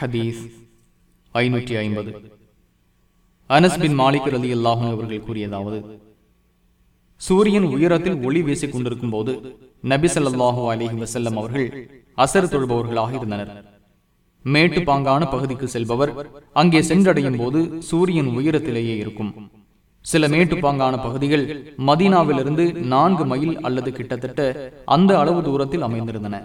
ஹதீஸ் ஐநூற்றி ஐம்பது. அனஸ்பின் மாலிக் ரலி அல்லாஹும் அவர்கள் கூறியதாவது சூரியன் உயரத்தில் ஒளி வீசிக் கொண்டிருக்கும் போது நபி ஸல்லல்லாஹு அலிஹி வசல்லம் அவர்கள் அசர் தொழுபவர்களாக இருந்தனர். மேட்டு பாங்கான பகுதிக்கு செல்பவர் அங்கே சென்றடையும் போது சூரியன் உயரத்திலேயே இருக்கும். சில மேட்டுப்பாங்கான பகுதிகள் மதீனாவிலிருந்து நான்கு மைல் அல்லது கிட்டத்தட்ட அந்த அளவு தூரத்தில் அமைந்திருந்தன.